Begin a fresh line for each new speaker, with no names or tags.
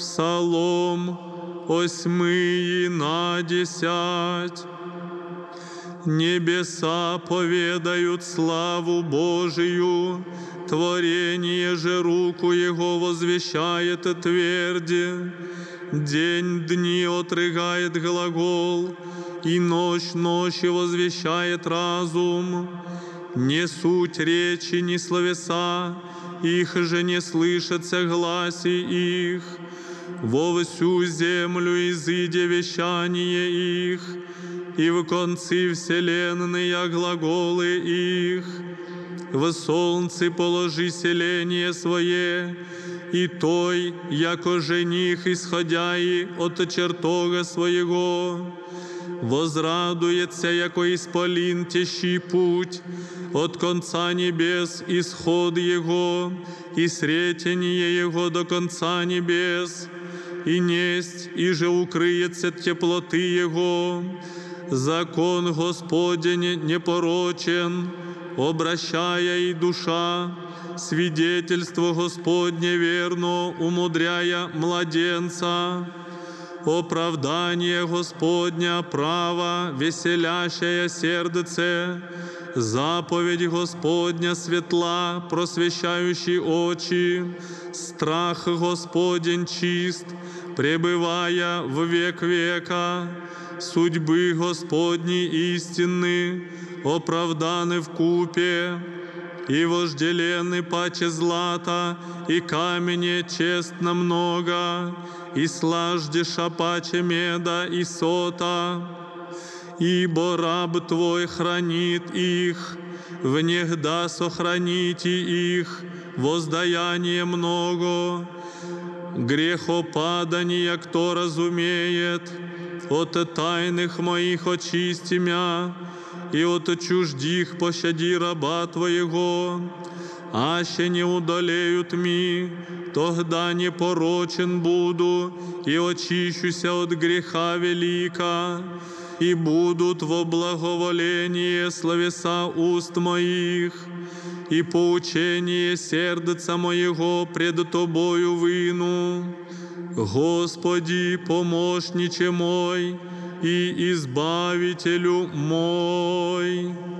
Псалом осьмий на десять. Небеса поведают славу Божию, творение же руку Его возвещает тверди. День дни отрыгает глагол, и ночь ночи возвещает разум. Не суть речи, ни словеса, их же не слышится гласи их. Во всю землю изыде вещание их, и в концы вселенные глаголы их. В солнце положи селение свое, и той, яко жених, исходя и от чертога своего, возрадуется, яко исполин тещий путь, от конца небес исход его, и сретение его до конца небес, и несть, и же укрыется теплоты его. Закон Господень непорочен, обращая и душа, свидетельство Господне верно, умудряя младенца Оправдание Господня право, веселящее сердце, заповедь Господня светла, просвещающий очи, страх Господень чист, пребывая в век века, судьбы Господни истинны, оправданы в купе, и вожделенны паче злата, и камене честно много, и слаждеша паче меда и сота. Ибо раб Твой хранит их, внегда сохраните их, воздаяние много, грехопадания, кто разумеет, от тайных моих очисти мя, и от чуждих пощади раба Твоего, аще не удалеют ми, тогда непорочен буду, и очищуся от греха велика, и будут во благоволении словеса уст моих, и поучение сердца моего пред Тобою вину. Господи, помощниче мой и избавителю мой.